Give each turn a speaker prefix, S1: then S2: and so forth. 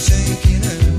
S1: thinking of